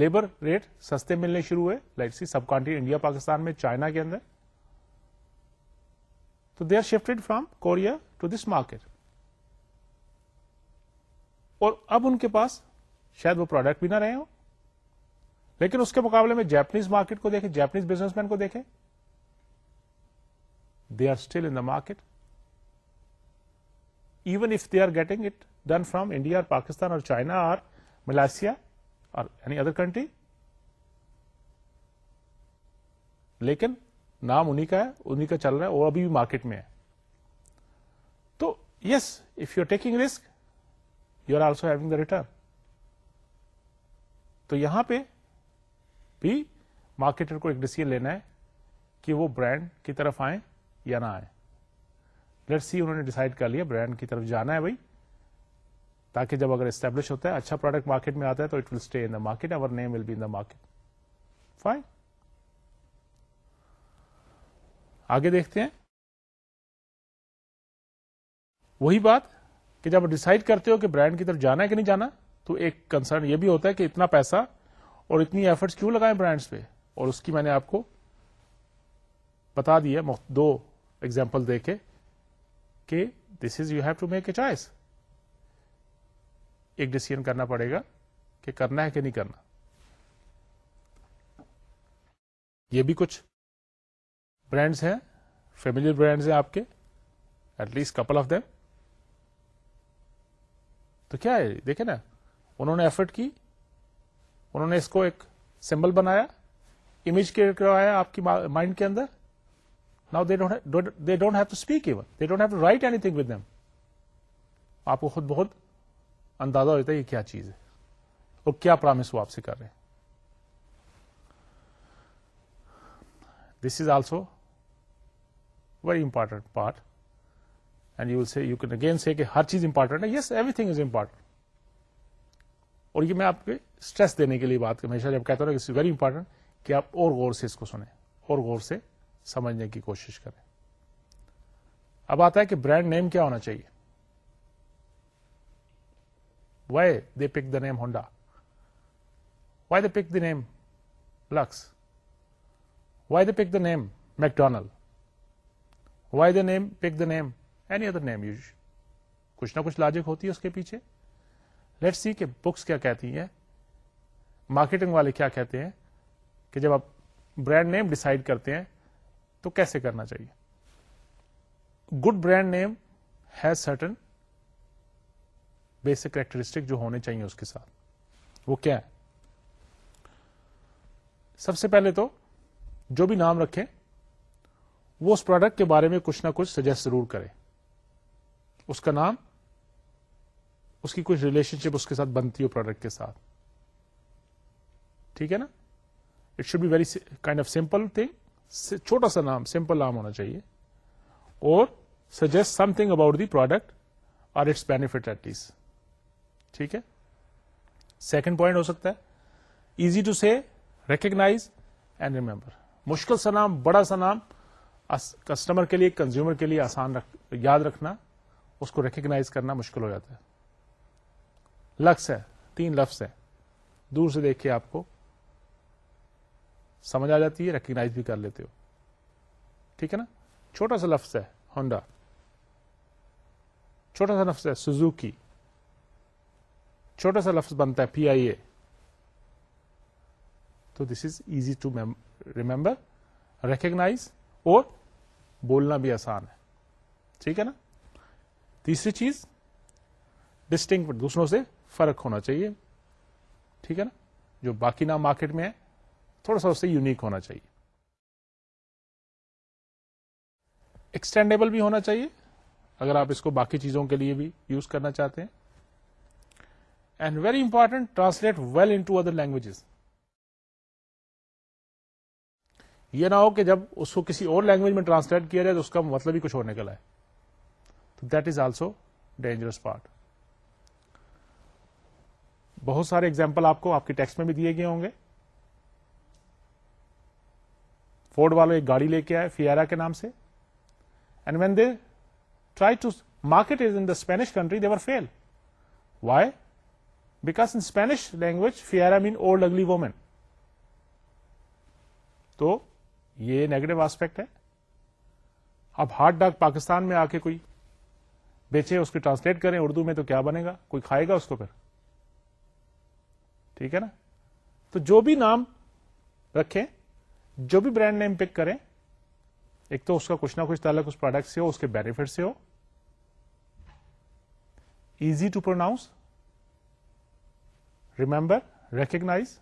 لیبر ریٹ سستے ملنے شروع ہوئے لائٹ سی سب کانٹری انڈیا پاکستان میں چائنا کے اندر تو they are shifted from Korea to this market اور اب ان کے پاس شاید وہ پروڈکٹ بھی نہ رہے ہو لیکن اس کے مقابلے میں جیپنیز مارکیٹ کو دیکھیں جیپنیز بزنس مین کو دیکھیں they are still in the market even if they are getting it done from India اور پاکستان اور چائنا آر ملاسیا اور اینی ادر کنٹری لیکن نام انہیں کا ہے انہیں کا چل رہا ہے وہ ابھی بھی مارکیٹ میں ہے تو yes if you are taking risk you are also having the return تو یہاں پہ بھی مارکیٹر کو ایک ڈیسیزن لینا ہے کہ وہ برانڈ کی طرف آئیں یا نہ آئے لیٹ سی انہوں نے ڈیسائڈ کر لیا برانڈ کی طرف جانا ہے بھائی تاکہ جب اگر اسٹیبلش ہوتا ہے اچھا پروڈکٹ مارکیٹ میں آتا ہے تو it will stay in market our name will be the market fine آگے دیکھتے ہیں وہی بات کہ جب ڈسائڈ کرتے ہو کہ برانڈ کی طرف جانا ہے کہ نہیں جانا تو ایک کنسرن یہ بھی ہوتا ہے کہ اتنا پیسہ اور اتنی ایفرٹس کیوں لگائیں برانڈس پہ اور اس کی میں نے آپ کو بتا دی ہے دو ایگزامپل دے کے this is you have to make a choice ایک ڈیسیزن کرنا پڑے گا کہ کرنا ہے کہ نہیں کرنا یہ بھی کچھ برانڈس ہیں فیملی برانڈس ہیں آپ کے at least couple of them تو کیا ہے دیکھیں نا انہوں نے ایفرٹ کی انہوں نے اس کو ایک سمبل بنایا امیج کریٹ کروایا آپ کی مائنڈ کے اندر now they don't have to speak even they don't have to write anything with them آپ کو خود بہت اندازہ ہوتا ہے یہ کیا چیز ہے اور کیا پرامس وہ آپ سے کر رہے ہیں this is also very important part and you will see you can again say کہ ہر چیز امپارٹنٹ ہے yes everything is important اور یہ میں آپ کے اسٹریس دینے کے لیے بات ہمیشہ جب کہتا ہوں ویری کہ آپ اور غور سے اس کو سنیں اور غور سے سمجھنے کی کوشش کریں اب آتا ہے کہ برانڈ نیم کیا ہونا چاہیے why they pick the name Honda why they pick the name Lux why they pick the name McDonald? Why why the name pick the name any other name use کچھ نہ کچھ logic ہوتی ہے اس کے پیچھے لیٹ سی کہ books کیا کہتی ہیں مارکیٹنگ والے کیا کہتے ہیں کہ جب آپ برانڈ نیم ڈسائڈ کرتے ہیں تو کیسے کرنا چاہیے good brand name has certain basic characteristic جو ہونے چاہیے اس کے ساتھ وہ کیا ہے سب سے پہلے تو جو بھی نام رکھے وہ اس پروڈکٹ کے بارے میں کچھ نہ کچھ سجیسٹ ضرور کرے اس کا نام اس کی کچھ ریلیشن شپ اس کے ساتھ بنتی ہو پروڈکٹ کے ساتھ ٹھیک ہے نا it should be very kind of simple thing چھوٹا سا نام سمپل نام ہونا چاہیے اور suggest something about the product اور اٹس بینیفٹ ایٹ لیسٹ ٹھیک ہے سیکنڈ پوائنٹ ہو سکتا ہے easy to see recognize and remember مشکل سا نام بڑا سا نام کسٹمر کے لیے کنزیومر کے لیے آسان یاد رکھنا اس کو ریکگناز کرنا مشکل ہو جاتا ہے لفظ ہے تین لفظ ہے دور سے دیکھ کے آپ کو سمجھ آ جاتی ہے ریکگناز بھی کر لیتے ہو ٹھیک ہے نا چھوٹا سا لفظ ہے ہونڈا چھوٹا سا لفظ ہے سوزوکی چھوٹا سا لفظ بنتا ہے پی آئی اے تو this is easy to remember recognise اور بولنا بھی آسان ہے ٹھیک ہے نا تیسری چیز ڈسٹنگ دوسروں سے فرق ہونا چاہیے ٹھیک ہے نا جو باقی نام مارکیٹ میں ہے تھوڑا سا اس سے یونیک ہونا چاہیے ایکسٹینڈیبل بھی ہونا چاہیے اگر آپ اس کو باقی چیزوں کے لیے بھی یوز کرنا چاہتے ہیں very important translate well into other languages یہ نہ ہو کہ جب اس کو کسی اور لینگویج میں ٹرانسلیٹ کیا جائے تو اس کا مطلب ہی کچھ اور نکلا ہے تو that is also dangerous part بہت سارے ایگزامپل آپ کو آپ کے ٹیکس میں بھی دیے گئے ہوں گے فورڈ والے ایک گاڑی لے کے آئے فیارا کے نام سے and when they try to market is in the Spanish country they were fail why because in Spanish language fear man old ugly woman تو یہ نیگیٹو آسپیکٹ ہے اب ہارڈ ڈاک پاکستان میں آ کے کوئی بیچے اس کو ٹرانسلیٹ کریں اردو میں تو کیا بنے گا کوئی کھائے گا اس کو پھر ٹھیک ہے نا تو جو بھی نام رکھیں جو بھی برانڈ نیم پک کریں ایک تو اس کا کچھ نہ کچھ تعلق اس پروڈکٹ سے ہو اس کے بینیفٹ سے ہو easy to pronounce remember recognize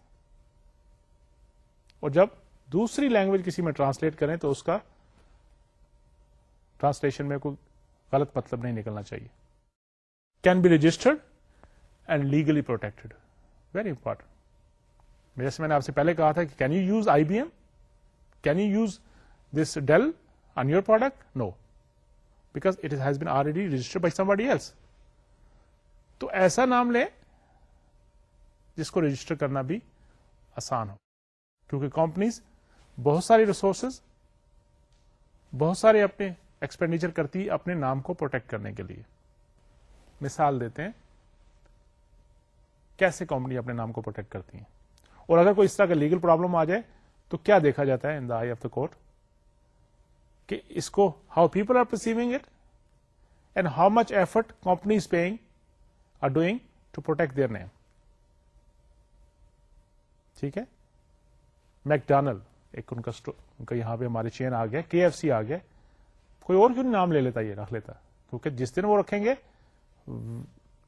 اور جب دوسری لینگویج کسی میں ٹرانسلیٹ کریں تو اس کا ٹرانسلیشن میں کوئی غلط مطلب نہیں نکلنا چاہیے can be registered and legally protected very important جیسے میں نے آپ سے پہلے کہا تھا کہ can you use I B M can you use this Dell on your product no because it has been already by else تو ایسا نام لیں جس کو رجسٹر کرنا بھی آسان ہو کیونکہ کمپنیز بہت ساری ریسورسز بہت سارے اپنے ایکسپینڈیچر کرتی اپنے نام کو پروٹیکٹ کرنے کے لیے مثال دیتے ہیں کیسے کمپنی اپنے نام کو پروٹیکٹ کرتی ہیں اور اگر کوئی اس طرح کا لیگل پرابلم آ جائے تو کیا دیکھا جاتا ہے ان دا آئی آف دا کوٹ کہ اس کو how people are perceiving it and how much effort companies paying are doing to protect their name ٹھیک ہے میک ڈانل ایک ان کا ان کا یہاں پہ ہمارے چین آ گیا کے ایف سی آ گیا کوئی اور کیوں نام لے لیتا یہ رکھ لیتا کیونکہ جس دن وہ رکھیں گے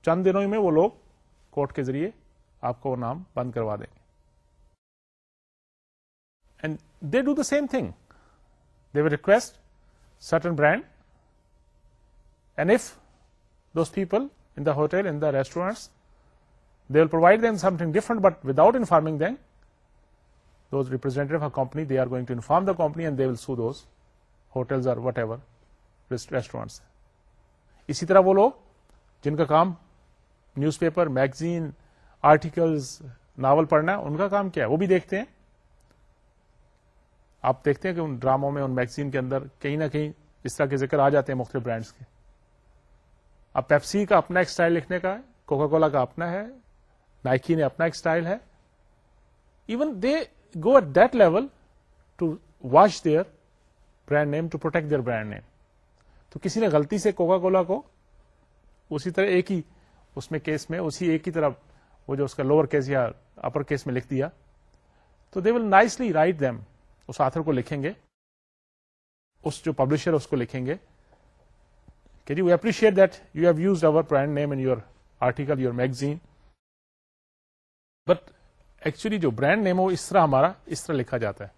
چند دنوں ہی میں وہ لوگ کورٹ کے ذریعے آپ کو وہ نام بند کروا دیں گے and they do the same thing they will request certain brand and if those people in the hotel in the restaurants they will provide them something different but without informing them representative inform the company and they will so then whatever restaurant اسی طرح وہ لوگ جن کا کام newspaper magazine articles novel پڑھنا ان کا کام کیا ہے وہ بھی دیکھتے ہیں آپ دیکھتے ہیں کہ ان ڈراموں میں ان میگزین کے اندر کہیں نہ کہیں اس طرح کے ذکر آ جاتے ہیں مختلف برانڈس کے اب پیپسی کا اپنا ایک ایکسٹائل لکھنے کا ہے کوکا کولا کا اپنا ہے نائکی نے اپنا ایک اسٹائل ہے even they go at that level to wash their brand name to protect their brand name تو کسی نے غلطی سے کوکا کولا کو اسی طرح ایک ہی اس میں کیس میں اسی ایک ہی طرح وہ جو اس کا لوور کیس یا اپر کیس میں لکھ دیا تو they will nicely write them us author کو لکھیں گے اس جو پبلشر اس کو لکھیں گے کہ جی we appreciate that you have use our brand name in your article your magazine but actually جو برانڈ نیم ہے وہ اس طرح ہمارا اس طرح لکھا جاتا ہے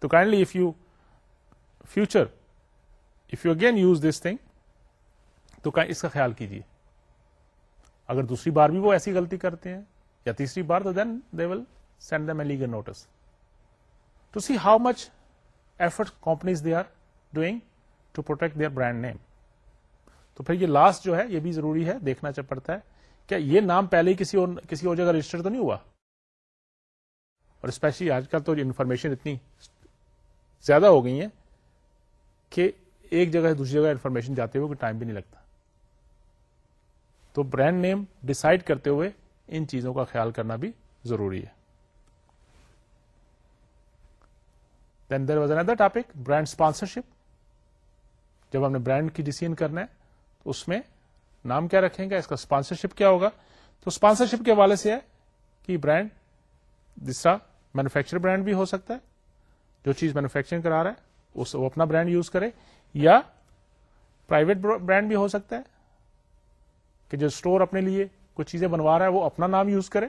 تو kindly if you future if you again use this thing تو اس کا خیال کیجیے اگر دوسری بار بھی وہ ایسی غلطی کرتے ہیں یا تیسری بار تو then they will send the a legal notice to see how much effort companies they are doing to protect their brand name تو پھر یہ لاسٹ جو ہے یہ بھی ضروری ہے دیکھنا چاہ پڑتا ہے کیا یہ نام پہلے ہی کسی اور کسی اور جگہ رجسٹر تو نہیں ہوا اور اسپیشلی آج کل تو انفارمیشن اتنی زیادہ ہو گئی ہیں کہ ایک جگہ سے دوسری جگہ انفارمیشن جاتے ہوئے کوئی ٹائم بھی نہیں لگتا تو برانڈ نیم ڈسائڈ کرتے ہوئے ان چیزوں کا خیال کرنا بھی ضروری ہے then was under topic brand sponsorship جب ہم نے برانڈ کی ڈسیزن کرنا ہے تو اس میں نام کیا رکھیں گے اس کا اسپانسرشپ کیا ہوگا تو اسپانسرشپ کے حوالے سے ہے کہ برانڈ دوسرا مینوفیکچر برانڈ بھی ہو سکتا ہے جو چیز مینوفیکچرنگ کرا رہا ہے اس وہ اپنا برانڈ یوز کرے یا پرائیویٹ برانڈ بھی ہو سکتا ہے کہ جو اسٹور اپنے لیے کچھ چیزیں بنوا رہا ہے وہ اپنا نام یوز کرے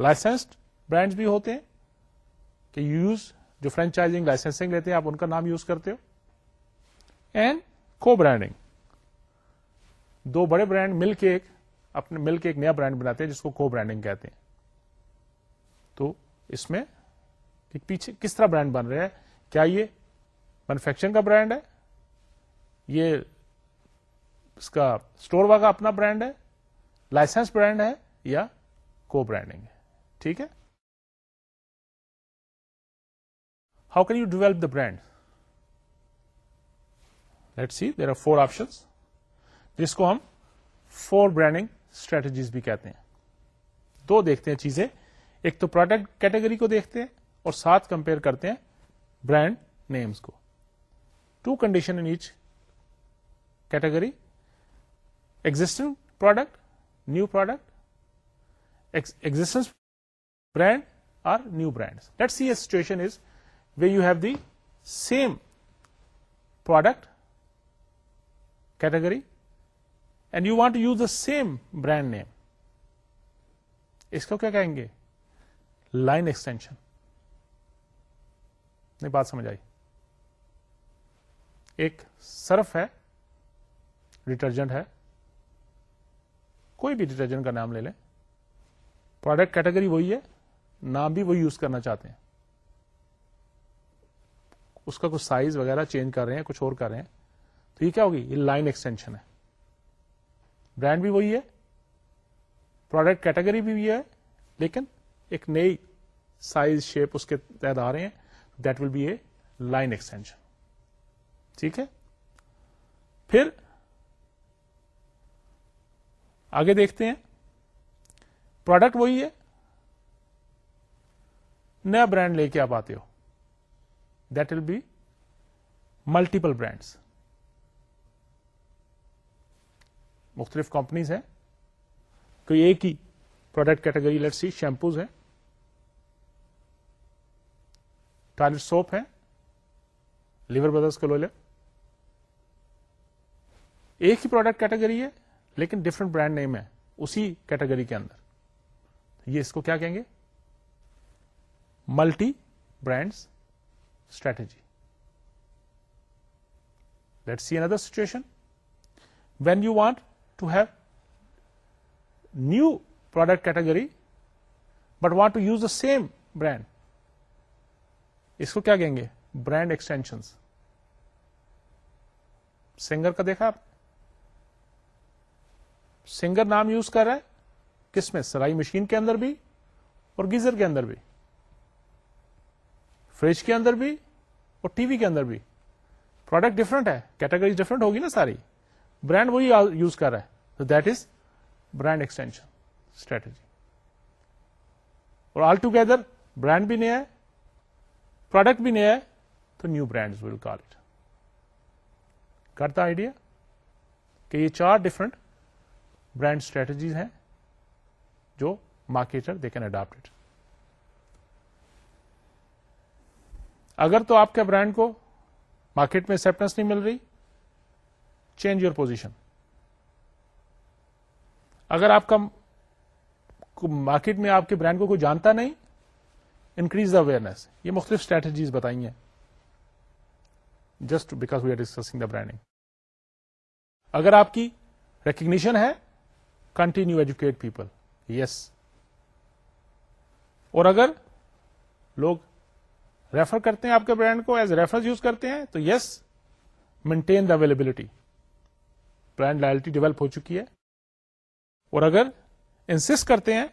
لائسنسڈ برانڈ بھی ہوتے ہیں کہ یوز جو فرینچائزنگ لائسنسنگ لیتے ہیں آپ ان کا نام یوز کرتے ہو اینڈ کو برانڈنگ دو بڑے برانڈ مل کے ایک اپنے مل کے ایک نیا برانڈ بناتے ہیں جس کو کو برانڈنگ کہتے ہیں تو اس میں پیچھے کس طرح برانڈ بن رہے ہیں کیا یہ مینوفیکچرنگ کا برانڈ ہے یہ اس کا اسٹور کا اپنا برانڈ ہے لائسنس برانڈ ہے یا کو برانڈنگ ہے ٹھیک ہے how can you develop the brand let see there are four options جس کو ہم فور برانڈنگ اسٹریٹجیز بھی کہتے ہیں دو دیکھتے ہیں چیزیں ایک تو پروڈکٹ کیٹیگری کو دیکھتے ہیں اور ساتھ کمپیئر کرتے ہیں برانڈ نیمس کو two condition in each category existing product new product existing brand or new brand let see a situation is way you have the same product category and you want to use the same brand name اس کو کیا کہیں گے line extension نہیں بات سمجھ آئی ایک Surf ہے detergent ہے کوئی بھی ڈیٹرجنٹ کا نام لے لیں پروڈکٹ کیٹیگری وہی ہے نام بھی وہ یوز کرنا چاہتے ہیں اس کا کچھ سائز وغیرہ چینج کر رہے ہیں کچھ اور کر رہے ہیں تو یہ کیا ہوگی یہ لائن ایکسٹینشن ہے برانڈ بھی وہی ہے پروڈکٹ کیٹیگری بھی وہی ہے لیکن ایک نئی سائز شیپ اس کے تحت آ رہے ہیں that will be a line extension ٹھیک ہے پھر آگے دیکھتے ہیں پروڈکٹ وہی ہے نیا برانڈ لے کے آپ آتے ہو that will be multiple brands مختلف کمپنیز ہیں کوئی ایک ہی product category let see shampoos ہیں ٹوائلٹ سوپ ہے لیور بردرس کے لولی ایک ہی پروڈکٹ کیٹیگری ہے لیکن ڈفرنٹ برانڈ نیم ہے اسی کیٹیگری کے اندر یہ اس کو کیا کہیں گے multi brand strategy let see under situation when you want new product category but want to use the same brand اس کو کیا کہیں گے برانڈ ایکسٹینشن سنگر کا دیکھا آپ سنگر نام یوز کر رہے کس میں سلائی مشین کے اندر بھی اور گیزر کے اندر بھی فریج کے اندر بھی اور ٹی وی کے اندر بھی پروڈکٹ ڈفرنٹ ہے کیٹاگریز ڈفرنٹ ہوگی نا ساری برانڈ وہی یوز کر رہا ہے that is brand extension strategy اور آل ٹوگیدر برانڈ بھی نیا ہے پروڈکٹ بھی نیا ہے تو new brand will call it idea idea کہ یہ چار brand برانڈ اسٹریٹجیز ہیں جو مارکیٹر دے کین اڈاپٹ اگر تو آپ کے برانڈ کو مارکیٹ میں ایکسپٹینس نہیں مل رہی چینج یور پوزیشن اگر آپ کا مارکیٹ میں آپ کے برانڈ کو کوئی جانتا نہیں انکریز دا اویئرنیس یہ مختلف اسٹریٹجیز بتائی ہیں just because we are discussing the branding اگر آپ کی ریکگنیشن ہے کنٹینیو ایجوکیٹ پیپل یس اور اگر لوگ ریفر کرتے ہیں آپ کے برانڈ کو ایز ریفرنس یوز کرتے ہیں تو yes maintain the availability brand loyalty develop ہو چکی ہے اور اگر انسسٹ کرتے ہیں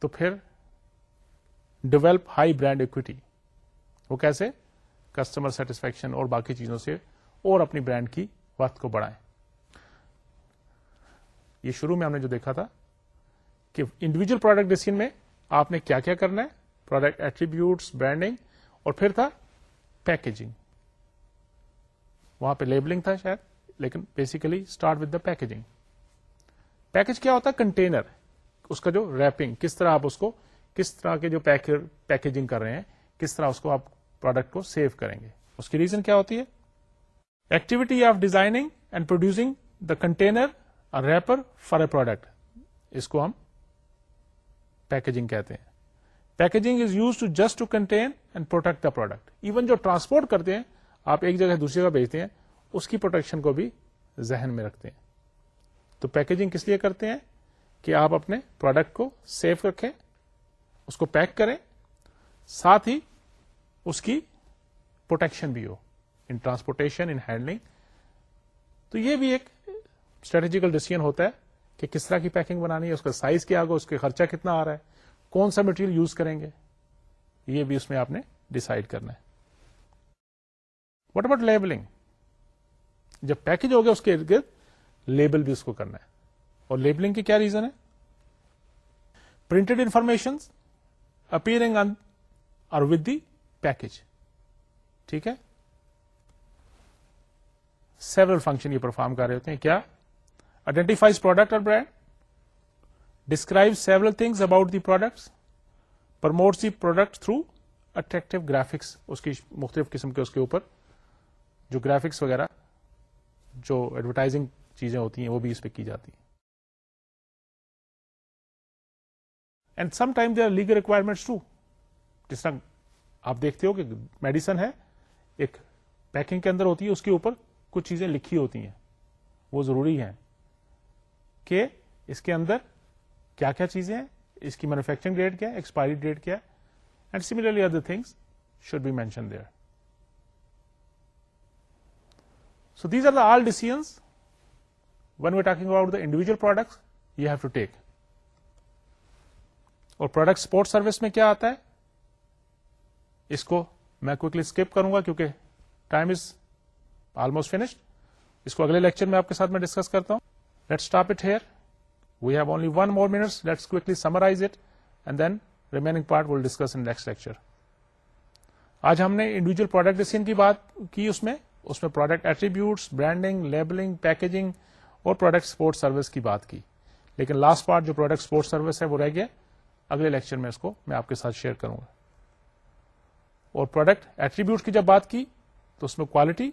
تو پھر ڈیولپ ہائی برانڈ اکوٹی وہ کیسے کسٹمر سیٹسفیکشن اور باقی چیزوں سے اور اپنی برانڈ کی وقت کو بڑھائیں یہ شروع میں ہم نے جو دیکھا تھا کہ انڈیویجل پروڈکٹ ڈسین میں آپ نے کیا کیا کرنا ہے پروڈکٹ ایٹریبیوٹس برانڈنگ اور پھر تھا پیکجنگ وہاں پہ لیبلنگ تھا شاید لیکن basically start with the packaging package کیا ہوتا ہے کنٹینر اس کا جو ریپنگ کس طرح آپ اس کو کس طرح کے جو پیکجنگ کر رہے ہیں کس طرح اس کو آپ پروڈکٹ کو سیو کریں گے اس کی ریزن کیا ہوتی ہے activity of designing and producing the container wrapper for a product اس کو ہم پیکجنگ کہتے ہیں packaging is use to just to contain and protect the product even جو ٹرانسپورٹ کرتے ہیں آپ ایک جگہ دوسری جگہ بھیجتے ہیں اس کی پروٹیکشن کو بھی ذہن میں رکھتے ہیں تو پیکجنگ کس لیے کرتے ہیں کہ آپ اپنے پروڈکٹ کو سیف رکھیں اس کو پیک کریں ساتھ ہی اس کی پروٹیکشن بھی ہو ان ٹرانسپورٹیشن ان ہینڈلنگ تو یہ بھی ایک اسٹریٹجیکل ڈیسیزن ہوتا ہے کہ کس طرح کی پیکنگ بنانی ہے اس کا سائز کیا ہوگا اس کا خرچہ کتنا آ رہا ہے کون سا مٹیریل یوز کریں گے یہ بھی اس میں آپ نے ڈسائڈ کرنا ہے واٹ اباؤٹ لیبلنگ جب پیکج ہو گیا اس کے ارد گرد لیبل بھی اس کو کرنا ہے اور لیبلنگ کے کیا ریزن ہے پرنٹڈ انفارمیشن اپیئرنگ آن اور ود دی پیکج ٹھیک ہے سیورل فنکشن یہ پرفارم کر رہے ہوتے ہیں کیا آئیڈینٹیفائز پروڈکٹ اور brand describe several things about the products promotes the product through attractive graphics اس کی مختلف قسم کے اس کے اوپر جو گرافکس وغیرہ جو ایڈورٹائزنگ چیزیں ہوتی ہیں وہ بھی اس پہ کی جاتی ہیں and some time legal requirements آپ دیکھتے ہو کہ میڈیسن ہے ایک پیکنگ کے اندر ہوتی ہے اس کے اوپر کچھ چیزیں لکھی ہوتی ہیں وہ ضروری ہیں کہ اس کے اندر کیا کیا چیزیں ہیں اس کی مینوفیکچرنگ ڈیٹ کیا ہے ایکسپائری ڈیٹ کیا ہے and similarly other things should be mention there so these are the all decisions one we talking about the individual products you have to take اور پروڈکٹ سپورٹ سروس میں کیا آتا ہے اس کو میں کوکلی اسکپ کروں گا کیونکہ ٹائم از آلموسٹ فنشڈ اس کو اگلے لیکچر میں آپ کے ساتھ میں ڈسکس کرتا ہوں let stop it here we have only one more minutes let's quickly summarize it and then remaining part will discuss in next lecture آج ہم نے انڈیویجل پروڈکٹ ڈسین کی بات کی اس میں اس میں product attributes branding labelling packaging اور پروڈکٹ سپورٹ سروس کی بات کی لیکن لاسٹ پارٹ جو پروڈکٹ سپورٹ سروس ہے وہ رہ گیا اگلے لیکچر میں اس کو میں آپ کے ساتھ شیئر کروں گا اور پروڈکٹ ایٹریبیوٹ کی جب بات کی تو اس میں کوالٹی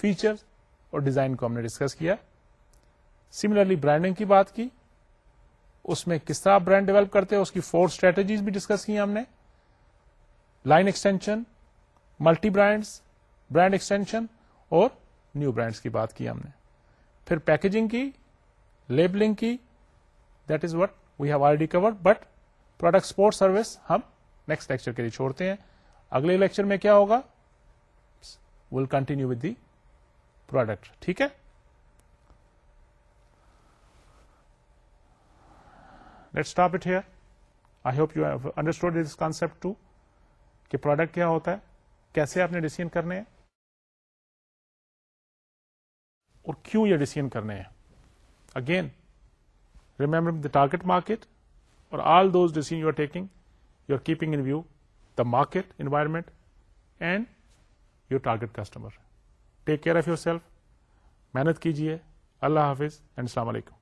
فیچر اور ڈیزائن کو ہم نے ڈسکس کیا سملرلی برانڈنگ کی بات کی اس میں کس طرح برانڈ ڈیولپ کرتے ہیں اس کی فور اسٹریٹجیز بھی ڈسکس کی ہم نے line extension multi brand brand extension اور نیو برانڈس کی بات کی ہم نے پھر پیکجنگ کی لیبلنگ کی that is what we have already cover but product support service ہم نیکسٹ لیکچر کے لیے چھوڑتے ہیں اگلے لیکچر میں کیا ہوگا will continue with the product ٹھیک ہے let stop it here I hope you understood understand this concept to کہ پروڈکٹ کیا ہوتا ہے کیسے آپ نے ڈیسیزن کرنے ہیں اور کیوں یہ ڈیسیزن کرنے ہیں again remember the target market اور all those decision you are taking you are keeping in view the market environment and your target customer take care of yourself محنت کیجیے اللہ حافظ اینڈ السلام علیکم